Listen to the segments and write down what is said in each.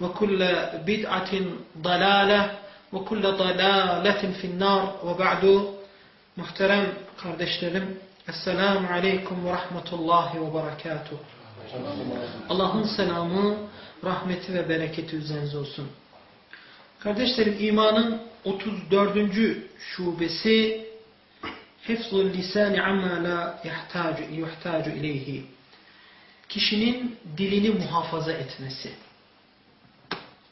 وكل بدعة ضلالة وكل ضلالة في النار وبعد muhterem kardeşlerim Esselamu Aleyküm ve Rahmetullahi ve Berekatuhu Allah'ın selamı, rahmeti ve bereketi üzerinize olsun. Kardeşlerim imanın 34. şubesi Hifzul lisani amma la yahtacu, yuhtacu ileyhi Kişinin dilini muhafaza etmesi.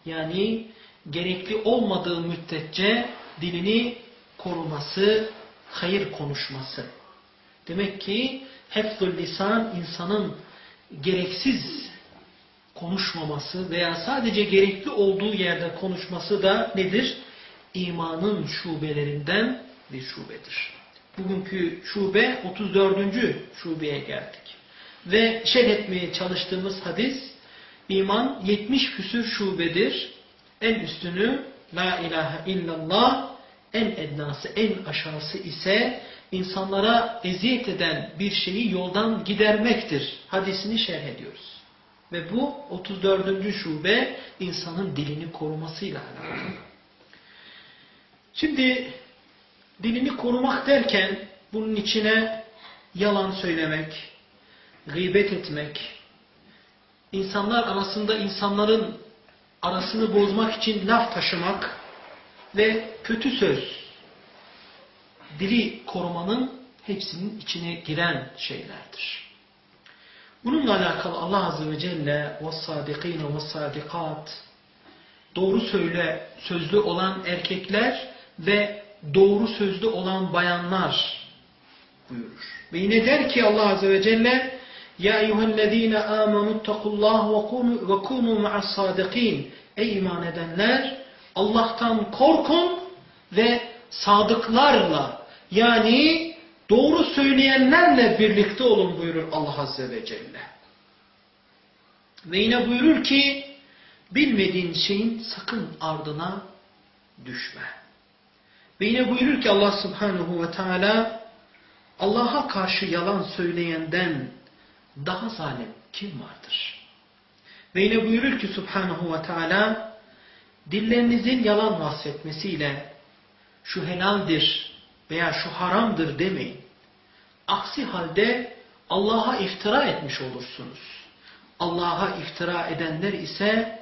Yani gerekli olmadığı müddetçe dilini koruması, hayır konuşması. Demek ki hefzul lisan insanın gereksiz konuşmaması veya sadece gerekli olduğu yerde konuşması da nedir? İmanın şubelerinden bir şubedir. Bugünkü şube 34. şubeye geldik. Ve şerh etmeye çalıştığımız hadis iman 70 küsür şubedir. En üstünü La ilahe illallah en ednası, en aşağısı ise insanlara eziyet eden bir şeyi yoldan gidermektir. Hadisini şerh ediyoruz. Ve bu 34. şube insanın dilini korumasıyla alakalı. Şimdi dilini korumak derken bunun içine yalan söylemek, gıybet etmek, insanlar arasında insanların arasını bozmak için laf taşımak, ve kötü söz, dili korumanın hepsinin içine giren şeylerdir. Bununla alakalı Allah Azze ve Celle وَالصَّادِقِينَ وَالصَّادِقَاتِ Doğru söyle, sözlü olan erkekler ve doğru sözlü olan bayanlar buyurur. Ve yine der ki Allah Azze ve Celle ya eyyühellezine amenu ittakullah ve kunu ma'as sadikin Ey iman edenler Allah'tan korkun ve sadıklarla yani doğru söyleyenlerle birlikte olun buyurur Allah Azze ve Celle. Ve yine buyurur ki bilmediğin şeyin sakın ardına düşme. Ve yine buyurur ki Allah Subhanahu ve Teala Allah'a karşı yalan söyleyenden daha zalim kim vardır? Ve yine buyurur ki Subhanahu ve Teala dillerinizin yalan bahsetmesiyle şu helaldir veya şu haramdır demeyin. Aksi halde Allah'a iftira etmiş olursunuz. Allah'a iftira edenler ise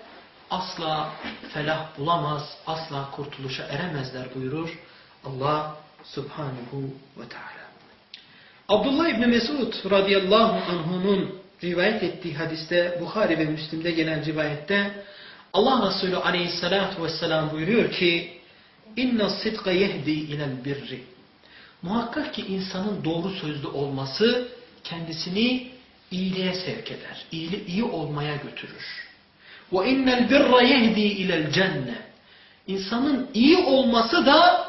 asla felah bulamaz, asla kurtuluşa eremezler buyurur Allah subhanahu ve teala. Abdullah İbni Mesud radıyallahu anh'unun rivayet ettiği hadiste Bukhari ve Müslim'de gelen rivayette Allah Resulü aleyhissalatu vesselam buyuruyor ki inna sidqa yehdi ilel birri muhakkak ki insanın doğru sözlü olması kendisini iyiliğe sevk eder. İyi, iyi olmaya götürür. Ve innel birra yehdi ilel insanın iyi olması da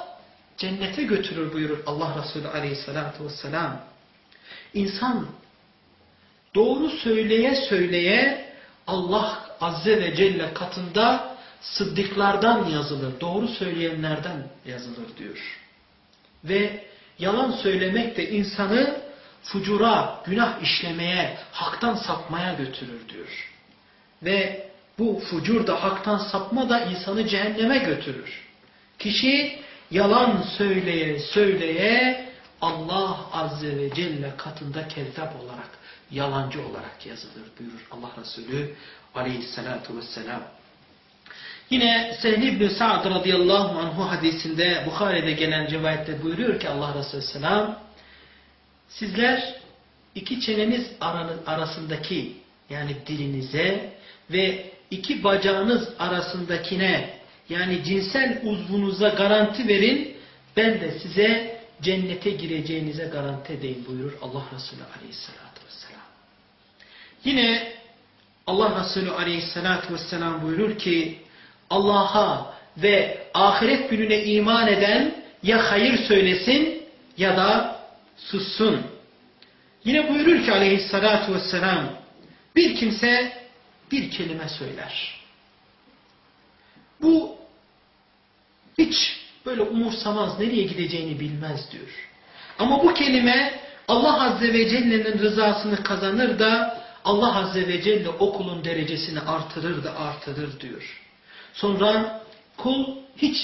cennete götürür buyurur Allah Resulü aleyhissalatu vesselam. İnsan doğru söyleye söyleye Allah Azze ve Celle katında sıddıklardan yazılır. Doğru söyleyenlerden yazılır diyor. Ve yalan söylemek de insanı fucura, günah işlemeye, haktan sapmaya götürür diyor. Ve bu fucur da haktan sapma da insanı cehenneme götürür. Kişi yalan söyleye söyleye Allah Azze ve Celle katında kezzap olarak, yalancı olarak yazılır buyurur Allah Resulü aleyhissalatu vesselam. Yine Sehl ibn Sa'd radıyallahu anhu hadisinde Bukhari'de gelen rivayette buyuruyor ki Allah Resulü selam sizler iki çeneniz arasındaki yani dilinize ve iki bacağınız arasındakine yani cinsel uzvunuza garanti verin ben de size cennete gireceğinize garanti edeyim buyurur Allah Resulü aleyhissalatü vesselam. Yine Allah Resulü aleyhissalatü vesselam buyurur ki Allah'a ve ahiret gününe iman eden ya hayır söylesin ya da sussun. Yine buyurur ki aleyhissalatü vesselam bir kimse bir kelime söyler. Bu hiç böyle umursamaz, nereye gideceğini bilmez diyor. Ama bu kelime Allah Azze ve Celle'nin rızasını kazanır da Allah Azze ve Celle okulun derecesini artırır da artırır diyor. Sonra kul hiç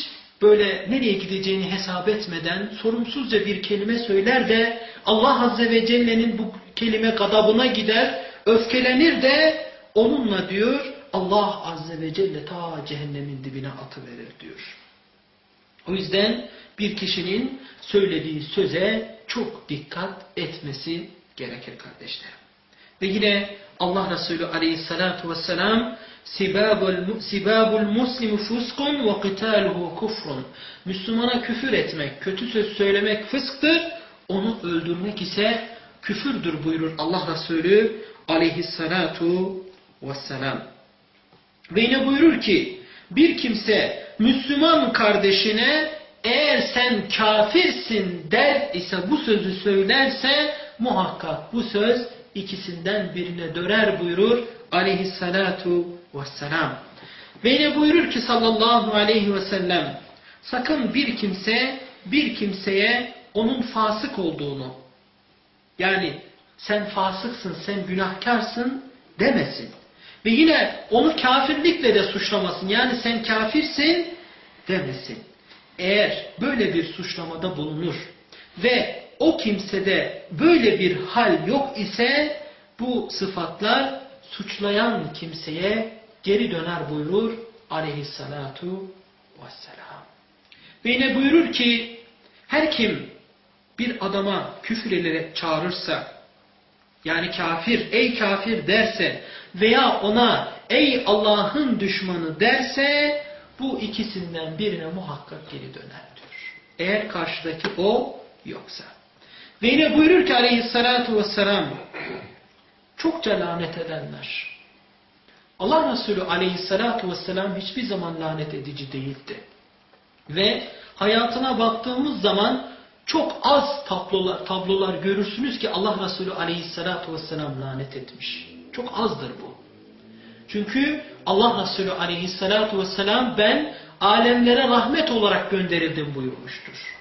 böyle nereye gideceğini hesap etmeden sorumsuzca bir kelime söyler de Allah Azze ve Celle'nin bu kelime gadabına gider, öfkelenir de onunla diyor Allah Azze ve Celle ta cehennemin dibine atıverir diyor. O yüzden bir kişinin söylediği söze çok dikkat etmesi gerekir kardeşlerim. Ve yine Allah Resulü aleyhissalatu vesselam Sibabul muslimu fuskun ve qitaluhu kufrun. Müslümana küfür etmek, kötü söz söylemek fısktır. Onu öldürmek ise küfürdür buyurur Allah Resulü aleyhissalatu vesselam. Ve yine buyurur ki bir kimse Müslüman kardeşine eğer sen kafirsin der ise bu sözü söylerse muhakkak bu söz ikisinden birine döner buyurur aleyhissalatu vesselam. Ve yine buyurur ki sallallahu aleyhi ve sellem sakın bir kimse bir kimseye onun fasık olduğunu yani sen fasıksın sen günahkarsın demesin. Ve yine onu kafirlikle de suçlamasın. Yani sen kafirsin demesin. Eğer böyle bir suçlamada bulunur ve o kimsede böyle bir hal yok ise bu sıfatlar suçlayan kimseye geri döner buyurur aleyhissalatu vesselam. Ve yine buyurur ki her kim bir adama küfür ederek çağırırsa yani kafir, ey kafir derse veya ona ey Allah'ın düşmanı derse bu ikisinden birine muhakkak geri döner diyor. Eğer karşıdaki o yoksa. Ve yine buyurur ki aleyhissalatu vesselam çokça lanet edenler. Allah Resulü aleyhissalatu vesselam hiçbir zaman lanet edici değildi. Ve hayatına baktığımız zaman çok az tablolar, tablolar görürsünüz ki Allah Resulü aleyhissalatu vesselam lanet etmiş. Çok azdır bu. Çünkü Allah Resulü aleyhissalatu vesselam ben alemlere rahmet olarak gönderildim buyurmuştur.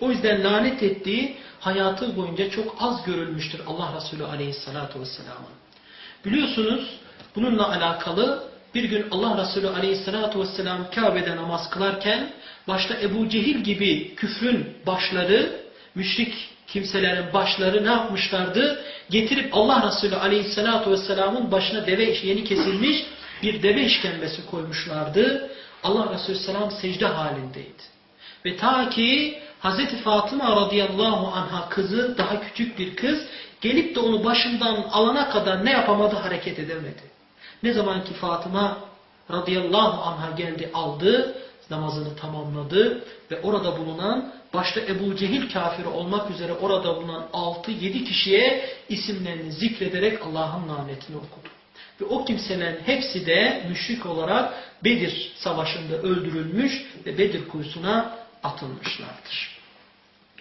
O yüzden lanet ettiği hayatı boyunca çok az görülmüştür Allah Resulü aleyhissalatu vesselamın. Biliyorsunuz bununla alakalı bir gün Allah Resulü aleyhissalatu vesselam Kabe'de namaz kılarken başta Ebu Cehil gibi küfrün başları, müşrik kimselerin başları ne yapmışlardı? Getirip Allah Resulü aleyhissalatu vesselamın başına deve yeni kesilmiş bir deve işkembesi koymuşlardı. Allah Resulü selam secde halindeydi. Ve ta ki Hazreti Fatıma radıyallahu anha kızı daha küçük bir kız gelip de onu başından alana kadar ne yapamadı hareket edemedi. Ne zaman ki Fatıma radıyallahu anha geldi aldı namazını tamamladı ve orada bulunan başta Ebu Cehil kafiri olmak üzere orada bulunan 6-7 kişiye isimlerini zikrederek Allah'ın lanetini okudu. Ve o kimselerin hepsi de müşrik olarak Bedir savaşında öldürülmüş ve Bedir kuyusuna atılmışlardır.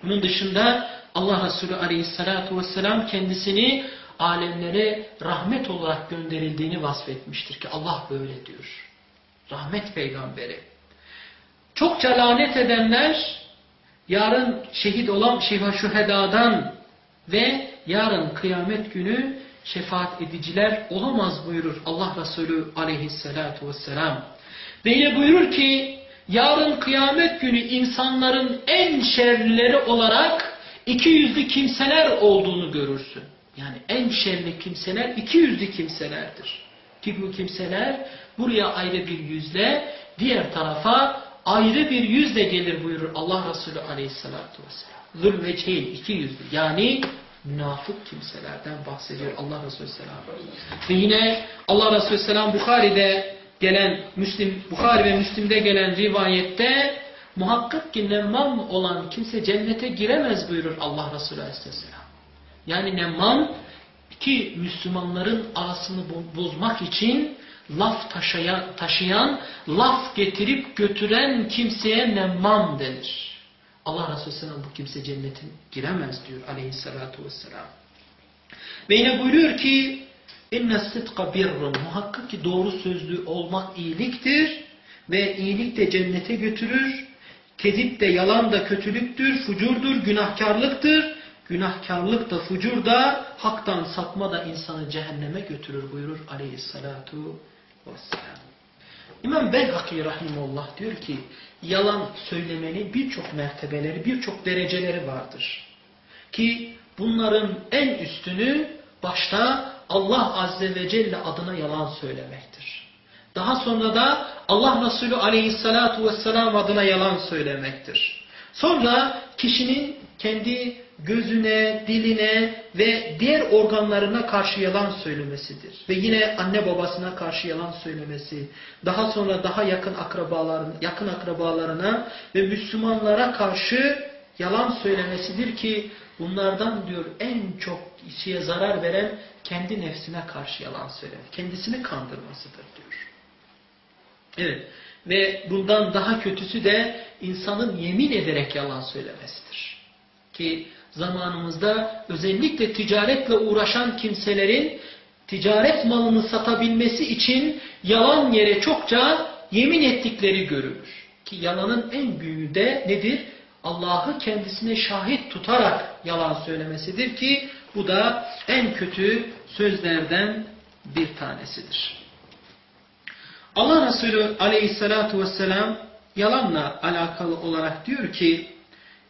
Bunun dışında Allah Resulü aleyhissalatu vesselam kendisini alemlere rahmet olarak gönderildiğini vasfetmiştir ki Allah böyle diyor. Rahmet peygamberi. Çokça lanet edenler yarın şehit olan şühedadan ve yarın kıyamet günü şefaat ediciler olamaz buyurur Allah Resulü aleyhissalatu vesselam. Ve yine buyurur ki yarın kıyamet günü insanların en şerlileri olarak iki yüzlü kimseler olduğunu görürsün. Yani en şerli kimseler iki yüzlü kimselerdir. Ki bu kimseler buraya ayrı bir yüzle, diğer tarafa ayrı bir yüzle gelir buyurur Allah Resulü aleyhissalatu vesselam. Zulveceyn iki yüzlü yani münafık kimselerden bahsediyor Allah Resulü Selam. Ve yine Allah Resulü Selam Bukhari'de gelen Müslim, Bukhari ve Müslim'de gelen rivayette muhakkak ki nemmam olan kimse cennete giremez buyurur Allah Resulü Aleyhisselam. Yani nemmam ki Müslümanların arasını bozmak için laf taşıyan, taşıyan, laf getirip götüren kimseye nemmam denir. Allah Resulü Selam bu kimse cennetin giremez diyor aleyhissalatu vesselam. Ve yine buyuruyor ki inne sıdka birrun muhakkak ki doğru sözlü olmak iyiliktir ve iyilik de cennete götürür. Kezip de yalan da kötülüktür, fucurdur, günahkarlıktır. Günahkarlık da fucur da haktan sapma da insanı cehenneme götürür buyurur aleyhissalatu vesselam. İmam Belhaki Rahimullah diyor ki yalan söylemenin birçok mertebeleri, birçok dereceleri vardır. Ki bunların en üstünü başta Allah Azze ve Celle adına yalan söylemektir. Daha sonra da Allah Resulü Aleyhissalatu vesselam adına yalan söylemektir. Sonra kişinin kendi gözüne, diline ve diğer organlarına karşı yalan söylemesidir. Ve yine anne babasına karşı yalan söylemesi, daha sonra daha yakın akrabalarına, yakın akrabalarına ve Müslümanlara karşı yalan söylemesidir ki bunlardan diyor en çok kişiye zarar veren kendi nefsine karşı yalan söylemek, kendisini kandırmasıdır diyor. Evet ve bundan daha kötüsü de insanın yemin ederek yalan söylemesidir. Ki zamanımızda özellikle ticaretle uğraşan kimselerin ticaret malını satabilmesi için yalan yere çokça yemin ettikleri görülür. Ki yalanın en büyüğü de nedir? Allah'ı kendisine şahit tutarak yalan söylemesidir ki bu da en kötü sözlerden bir tanesidir. Allah Resulü aleyhissalatu vesselam yalanla alakalı olarak diyor ki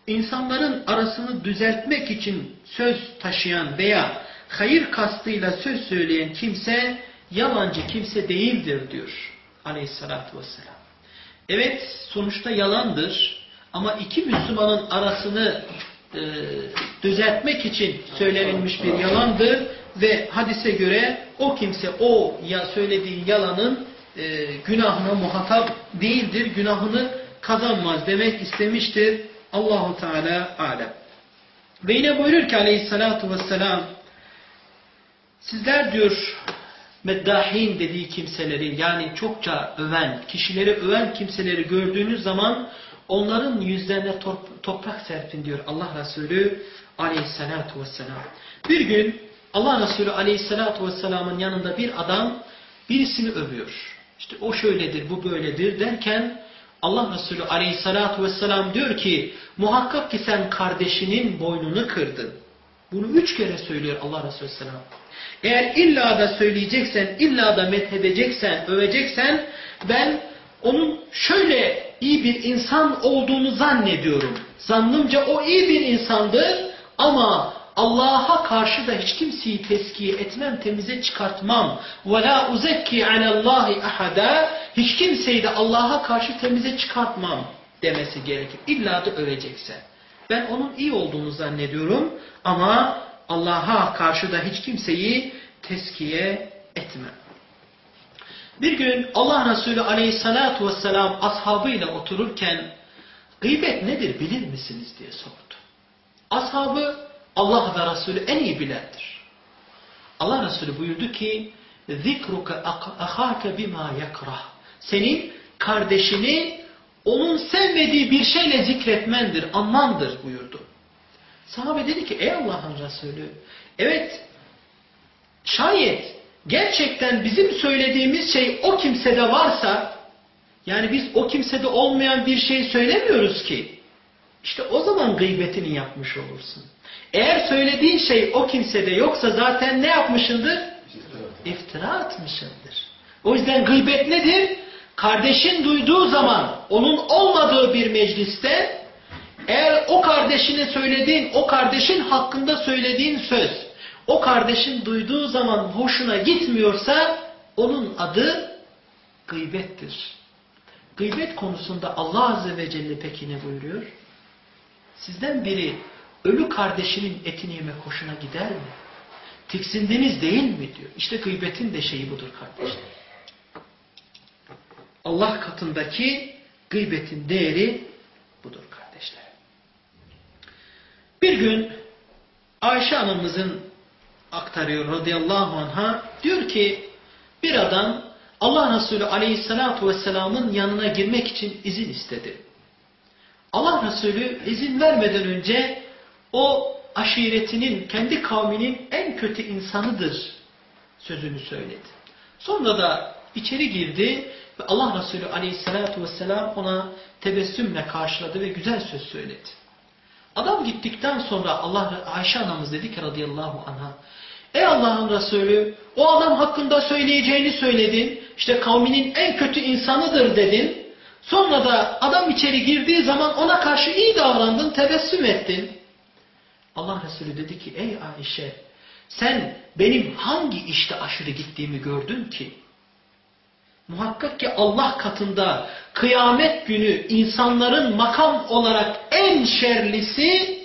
insanların arasını düzeltmek için söz taşıyan veya hayır kastıyla söz söyleyen kimse yalancı kimse değildir diyor aleyhissalatü vesselam. Evet sonuçta yalandır ama iki Müslümanın arasını e, düzeltmek için söylenilmiş bir yalandır ve hadise göre o kimse o ya söylediği yalanın e, günahına muhatap değildir, günahını kazanmaz demek istemiştir Allahu Teala alem. Ve yine buyurur ki aleyhissalatu vesselam sizler diyor meddahin dediği kimseleri yani çokça öven, kişileri öven kimseleri gördüğünüz zaman onların yüzlerine toprak serpin diyor Allah Resulü aleyhissalatu vesselam. Bir gün Allah Resulü aleyhissalatu vesselamın yanında bir adam birisini övüyor. İşte o şöyledir, bu böyledir derken Allah Resulü aleyhissalatu vesselam diyor ki muhakkak ki sen kardeşinin boynunu kırdın. Bunu üç kere söylüyor Allah Resulü selam. Eğer illa da söyleyeceksen, illa da methedeceksen, öveceksen ben onun şöyle iyi bir insan olduğunu zannediyorum. Zannımca o iyi bir insandır ama Allah'a karşı da hiç kimseyi teskiye etmem, temize çıkartmam. وَلَا اُزَكِّي عَلَى اللّٰهِ اَحَدًا Hiç kimseyi de Allah'a karşı temize çıkartmam demesi gerekir. İlla da övecekse. Ben onun iyi olduğunu zannediyorum ama Allah'a karşı da hiç kimseyi teskiye etmem. Bir gün Allah Resulü aleyhissalatu vesselam ashabıyla otururken gıybet nedir bilir misiniz diye sordu. Ashabı Allah ve Resulü en iyi bilendir. Allah Resulü buyurdu ki zikruka ahake bima yakrah. Senin kardeşini onun sevmediği bir şeyle zikretmendir, anmandır buyurdu. Sahabe dedi ki ey Allah'ın Resulü evet şayet gerçekten bizim söylediğimiz şey o kimsede varsa yani biz o kimsede olmayan bir şey söylemiyoruz ki. İşte o zaman gıybetini yapmış olursun. Eğer söylediğin şey o kimsede yoksa zaten ne yapmışındır? İftira atmışındır. O yüzden gıybet nedir? Kardeşin duyduğu zaman onun olmadığı bir mecliste eğer o kardeşine söylediğin, o kardeşin hakkında söylediğin söz o kardeşin duyduğu zaman hoşuna gitmiyorsa onun adı gıybettir. Gıybet konusunda Allah Azze ve Celle peki ne buyuruyor? Sizden biri ölü kardeşinin etini yemek hoşuna gider mi? Tiksindiniz değil mi diyor. İşte gıybetin de şeyi budur kardeşler. Allah katındaki gıybetin değeri budur kardeşler. Bir gün Ayşe anamızın aktarıyor radıyallahu anha diyor ki bir adam Allah Resulü aleyhissalatu vesselamın yanına girmek için izin istedi. Allah Resulü izin vermeden önce o aşiretinin, kendi kavminin en kötü insanıdır sözünü söyledi. Sonra da içeri girdi ve Allah Resulü aleyhissalatu vesselam ona tebessümle karşıladı ve güzel söz söyledi. Adam gittikten sonra Allah Ayşe anamız dedi ki radıyallahu anha Ey Allah'ın Resulü o adam hakkında söyleyeceğini söyledin. İşte kavminin en kötü insanıdır dedin. Sonra da adam içeri girdiği zaman ona karşı iyi davrandın, tebessüm ettin. Allah Resulü dedi ki ey Ayşe sen benim hangi işte aşırı gittiğimi gördün ki? Muhakkak ki Allah katında kıyamet günü insanların makam olarak en şerlisi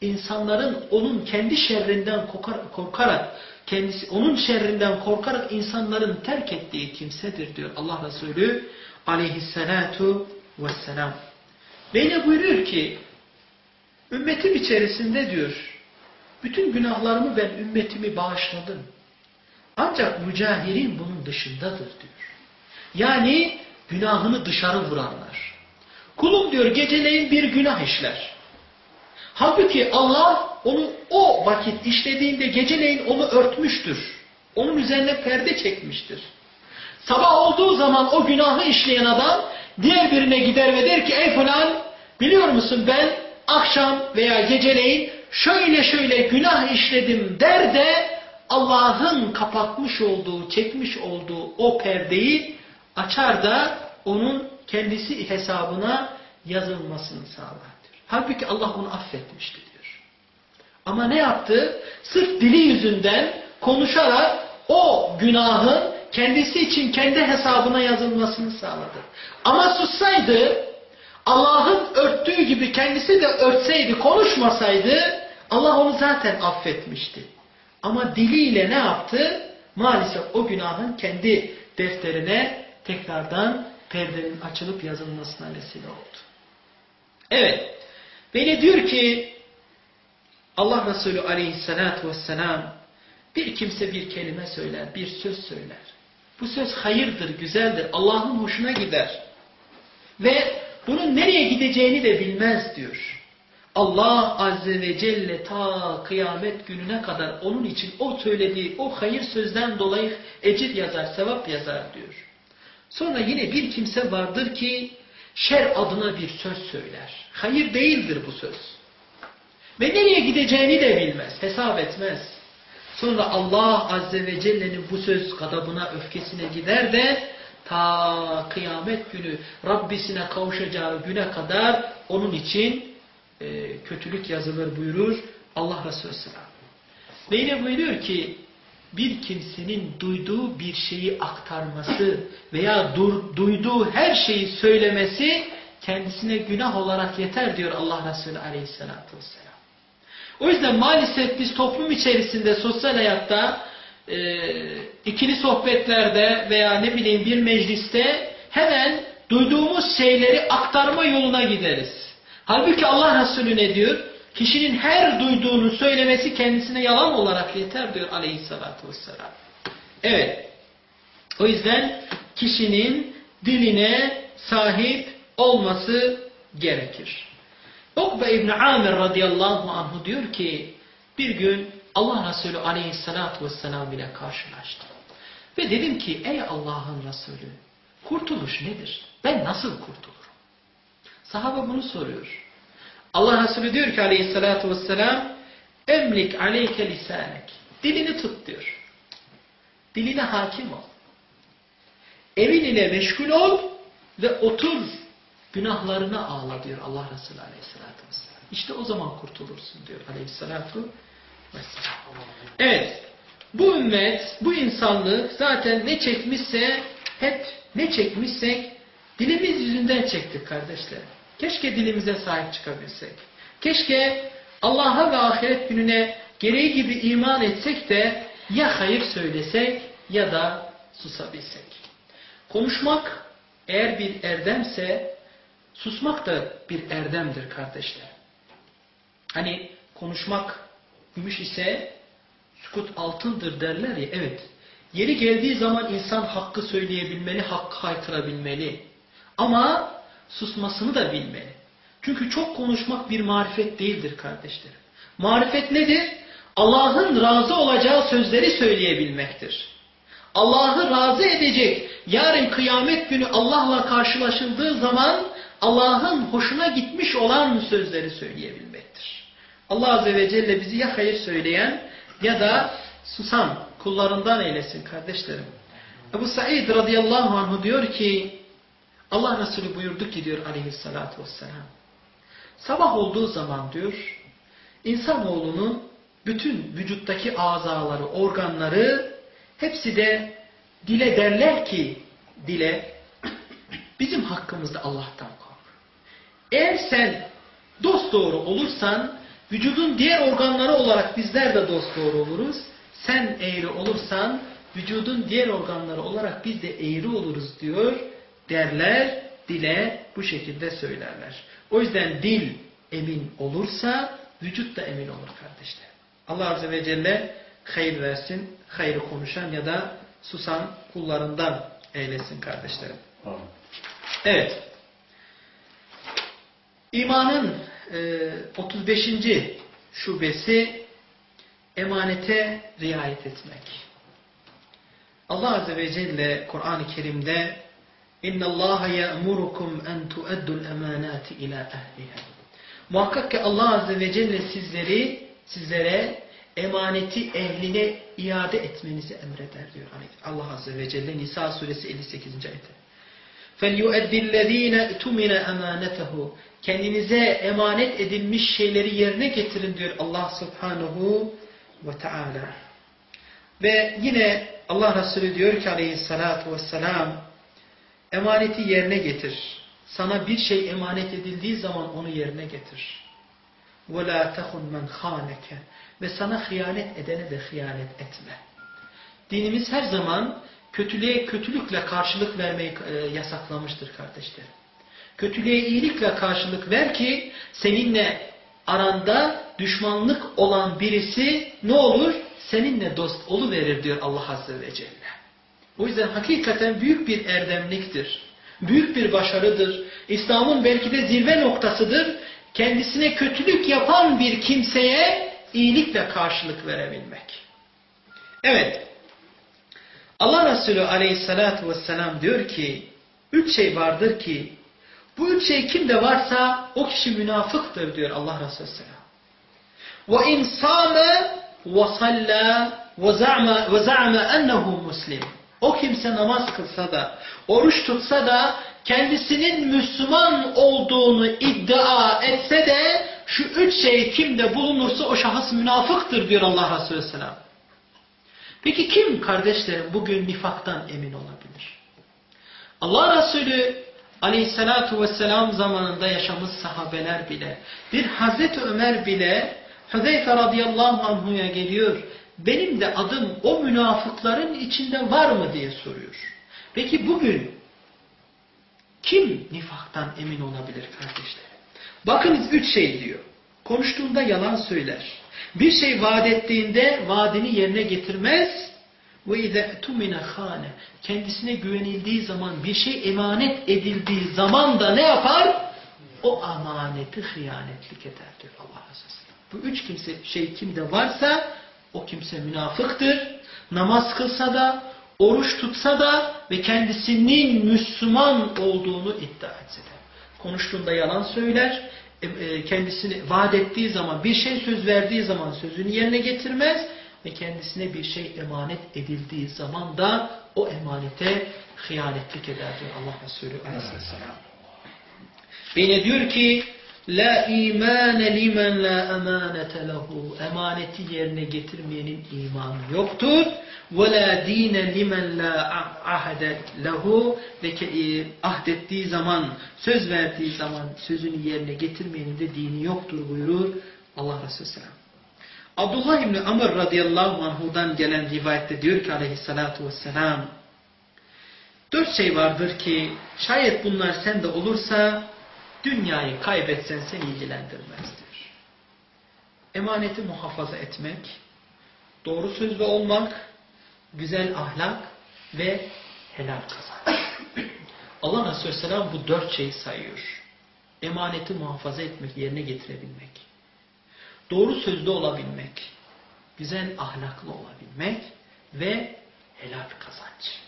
insanların onun kendi şerrinden korkarak kendisi onun şerrinden korkarak insanların terk ettiği kimsedir diyor Allah Resulü aleyhissalatu vesselam. Beyne buyuruyor ki ümmetim içerisinde diyor bütün günahlarımı ben ümmetimi bağışladım. Ancak mücahirin bunun dışındadır diyor. Yani günahını dışarı vuranlar. Kulum diyor geceleyin bir günah işler. Halbuki Allah onu o vakit işlediğinde geceleyin onu örtmüştür. Onun üzerine perde çekmiştir. Sabah olduğu zaman o günahı işleyen adam diğer birine gider ve der ki ey falan biliyor musun ben akşam veya geceleyin şöyle şöyle günah işledim der de Allah'ın kapatmış olduğu, çekmiş olduğu o perdeyi açar da onun kendisi hesabına yazılmasını sağlar. Halbuki Allah onu affetmişti diyor. Ama ne yaptı? Sırf dili yüzünden konuşarak o günahın kendisi için kendi hesabına yazılmasını sağladı. Ama sussaydı, Allah'ın örttüğü gibi kendisi de örtseydi, konuşmasaydı Allah onu zaten affetmişti. Ama diliyle ne yaptı? Maalesef o günahın kendi defterine tekrardan perdenin açılıp yazılmasına vesile oldu. Evet. Ve diyor ki Allah Resulü aleyhissalatu vesselam bir kimse bir kelime söyler, bir söz söyler. Bu söz hayırdır, güzeldir, Allah'ın hoşuna gider. Ve bunun nereye gideceğini de bilmez diyor. Allah Azze ve Celle ta kıyamet gününe kadar onun için o söylediği o hayır sözden dolayı ecir yazar, sevap yazar diyor. Sonra yine bir kimse vardır ki şer adına bir söz söyler. Hayır değildir bu söz. Ve nereye gideceğini de bilmez, hesap etmez. Sonra Allah Azze ve Celle'nin bu söz kadabına, öfkesine gider de ta kıyamet günü Rabbisine kavuşacağı güne kadar onun için e, kötülük yazılır buyurur Allah Resulü Selam. Ve yine buyuruyor ki bir kimsenin duyduğu bir şeyi aktarması veya dur, duyduğu her şeyi söylemesi kendisine günah olarak yeter diyor Allah Resulü aleyhissalatü vesselam. O yüzden maalesef biz toplum içerisinde sosyal hayatta e, ikili sohbetlerde veya ne bileyim bir mecliste hemen duyduğumuz şeyleri aktarma yoluna gideriz. Halbuki Allah Resulü ne diyor? Kişinin her duyduğunu söylemesi kendisine yalan olarak yeter diyor aleyhissalatü vesselam. Evet. O yüzden kişinin diline sahip olması gerekir. Ukbe İbni Amir radıyallahu anhu diyor ki bir gün Allah Resulü aleyhissalatü vesselam ile karşılaştım. Ve dedim ki ey Allah'ın Resulü kurtuluş nedir? Ben nasıl kurtulurum? Sahabe bunu soruyor. Allah Resulü diyor ki aleyhissalatu vesselam emlik aleyke lisanek. Dilini tut diyor. Diline hakim ol. Evin ile meşgul ol ve otur günahlarına ağla diyor Allah Resulü aleyhissalatü vesselam. İşte o zaman kurtulursun diyor aleyhissalatu vesselam. Evet. Bu ümmet, bu insanlık zaten ne çekmişse hep ne çekmişsek dilimiz yüzünden çektik kardeşler. Keşke dilimize sahip çıkabilsek. Keşke Allah'a ve ahiret gününe gereği gibi iman etsek de ya hayır söylesek ya da susabilsek. Konuşmak eğer bir erdemse susmak da bir erdemdir kardeşler. Hani konuşmak gümüş ise sükut altındır derler ya evet. Yeri geldiği zaman insan hakkı söyleyebilmeli, hakkı haykırabilmeli. Ama susmasını da bilmeli. Çünkü çok konuşmak bir marifet değildir kardeşlerim. Marifet nedir? Allah'ın razı olacağı sözleri söyleyebilmektir. Allah'ı razı edecek, yarın kıyamet günü Allah'la karşılaşıldığı zaman Allah'ın hoşuna gitmiş olan sözleri söyleyebilmektir. Allah Azze ve Celle bizi ya hayır söyleyen ya da susan kullarından eylesin kardeşlerim. Ebu Said radıyallahu anhu diyor ki Allah Resulü buyurdu ki diyor aleyhissalatü vesselam sabah olduğu zaman diyor insanoğlunun bütün vücuttaki azaları, organları hepsi de dile derler ki dile bizim hakkımızda Allah'tan. Eğer sen dost doğru olursan vücudun diğer organları olarak bizler de dost doğru oluruz. Sen eğri olursan vücudun diğer organları olarak biz de eğri oluruz diyor derler, dile bu şekilde söylerler. O yüzden dil emin olursa vücut da emin olur kardeşler. Allah Azze ve Celle hayır versin, hayrı konuşan ya da susan kullarından eylesin kardeşlerim. Evet. İmanın e, 35. şubesi emanete riayet etmek. Allah Azze ve Celle Kur'an-ı Kerim'de اِنَّ اللّٰهَ يَأْمُرُكُمْ اَنْ تُؤَدُّ الْاَمَانَاتِ اِلَى اَهْلِهَا Muhakkak ki Allah Azze ve Celle sizleri, sizlere emaneti ehline iade etmenizi emreder diyor Allah Azze ve Celle Nisa suresi 58. ayette. فَلْيُؤَدِّ الَّذ۪ينَ اَتُمِنَ اَمَانَتَهُ Kendinize emanet edilmiş şeyleri yerine getirin diyor Allah Subhanahu ve Teala. Ve yine Allah Resulü diyor ki aleyhissalatu vesselam emaneti yerine getir. Sana bir şey emanet edildiği zaman onu yerine getir. وَلَا تَخُنْ مَنْ خَانَكَ Ve sana hıyanet edene de hıyanet etme. Dinimiz her zaman kötülüğe kötülükle karşılık vermeyi e, yasaklamıştır kardeşlerim. Kötülüğe iyilikle karşılık ver ki seninle aranda düşmanlık olan birisi ne olur? Seninle dost verir diyor Allah Azze ve Celle. O yüzden hakikaten büyük bir erdemliktir. Büyük bir başarıdır. İslam'ın belki de zirve noktasıdır. Kendisine kötülük yapan bir kimseye iyilikle karşılık verebilmek. Evet. Allah Resulü aleyhissalatü vesselam diyor ki, üç şey vardır ki, bu üç şey kimde varsa o kişi münafıktır diyor Allah Resulü Selam. Ve insame ve salla ve za'me ennehu muslim. O kimse namaz kılsa da, oruç tutsa da, kendisinin Müslüman olduğunu iddia etse de şu üç şey kimde bulunursa o şahıs münafıktır diyor Allah Resulü Selam. Peki kim kardeşlerim bugün nifaktan emin olabilir? Allah Resulü Aleyhissalatu vesselam zamanında yaşamış sahabeler bile, bir Hazreti Ömer bile Hüzeyfe radıyallahu anhuya geliyor benim de adım o münafıkların içinde var mı diye soruyor. Peki bugün kim nifaktan emin olabilir kardeşler? Bakınız üç şey diyor. Konuştuğunda yalan söyler. Bir şey vaat ettiğinde vaadini yerine getirmez. Ve izâ tumine khâne. Kendisine güvenildiği zaman bir şey emanet edildiği zaman da ne yapar? O amaneti hıyanetlik eder diyor Allah Azze Bu üç kimse şey kimde varsa o kimse münafıktır. Namaz kılsa da, oruç tutsa da ve kendisinin Müslüman olduğunu iddia etse de. Konuştuğunda yalan söyler, e, kendisini vaat ettiği zaman, bir şey söz verdiği zaman sözünü yerine getirmez ve kendisine bir şey emanet edildiği zaman da o emanete hıyanetlik eder diyor Allah Resulü aleyhisselam. Yine diyor ki La imane limen la emanete lehu. Emaneti yerine getirmeyenin imanı yoktur. Ve la dine limen la ahdet lehu. Ve e, ahdettiği zaman, söz verdiği zaman sözünü yerine getirmeyenin de dini yoktur buyurur Allah Resulü Selam. Abdullah İbni Amr radıyallahu anhudan gelen rivayette diyor ki aleyhissalatu vesselam Dört şey vardır ki şayet bunlar sende olursa dünyayı kaybetsen seni ilgilendirmez diyor. Emaneti muhafaza etmek, doğru sözlü olmak, güzel ahlak ve helal kazanç. Allah Resulü Selam bu dört şeyi sayıyor. Emaneti muhafaza etmek, yerine getirebilmek. Doğru sözlü olabilmek, güzel ahlaklı olabilmek ve helal kazanç.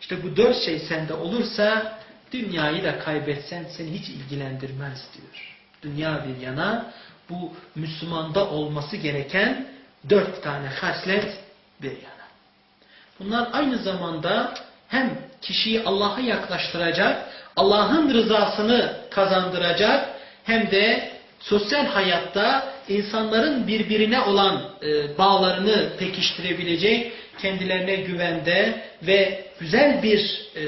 İşte bu dört şey sende olursa dünyayı da kaybetsen seni hiç ilgilendirmez diyor. Dünya bir yana bu Müslümanda olması gereken dört tane haslet bir yana. Bunlar aynı zamanda hem kişiyi Allah'a yaklaştıracak, Allah'ın rızasını kazandıracak hem de sosyal hayatta insanların birbirine olan e, bağlarını pekiştirebilecek, kendilerine güvende ve güzel bir e,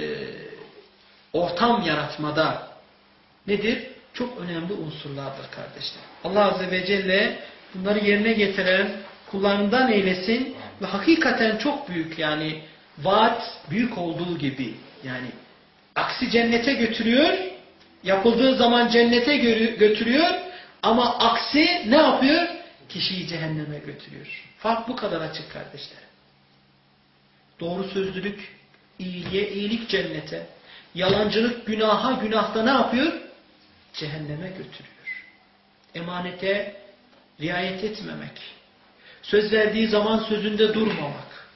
ortam yaratmada nedir? Çok önemli unsurlardır kardeşler. Allah Azze ve Celle bunları yerine getiren kullarından eylesin ve hakikaten çok büyük yani vaat büyük olduğu gibi yani aksi cennete götürüyor yapıldığı zaman cennete götürüyor ama aksi ne yapıyor? Kişiyi cehenneme götürüyor. Fark bu kadar açık kardeşler. Doğru sözlülük iyiliğe, iyilik cennete. Yalancılık günaha, günahta ne yapıyor? Cehenneme götürüyor. Emanete riayet etmemek. Söz verdiği zaman sözünde durmamak.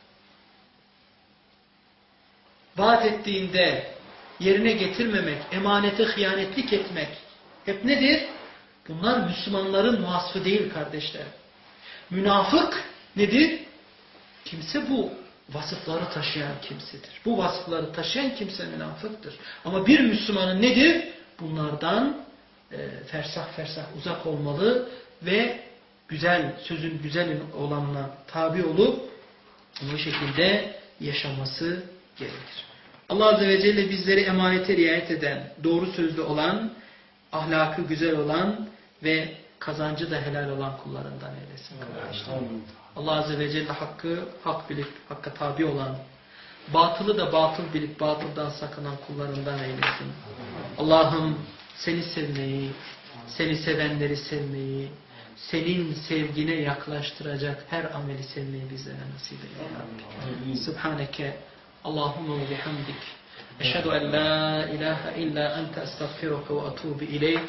Vaat ettiğinde yerine getirmemek, emanete hıyanetlik etmek. Hep nedir? Bunlar Müslümanların vasfı değil kardeşler. Münafık nedir? Kimse bu vasıfları taşıyan kimsedir. Bu vasıfları taşıyan kimse münafıktır. Ama bir Müslümanın nedir? Bunlardan e, fersah fersah uzak olmalı ve güzel, sözün güzel olanına tabi olup bu şekilde yaşaması gerekir. Allah Azze ve Celle bizleri emanete riayet eden, doğru sözlü olan, ahlakı güzel olan ve kazancı da helal olan kullarından eylesin. Amin. Allah Azze ve Celle hakkı hak bilip hakka tabi olan, batılı da batıl bilip batıldan sakınan kullarından eylesin. Allah'ım seni sevmeyi, seni sevenleri sevmeyi, senin sevgine yaklaştıracak her ameli sevmeyi bizlere nasip eyle. Subhaneke Allahümme ve bihamdik. Eşhedü en la ilahe illa ente estağfiruke ve atubu ileyk.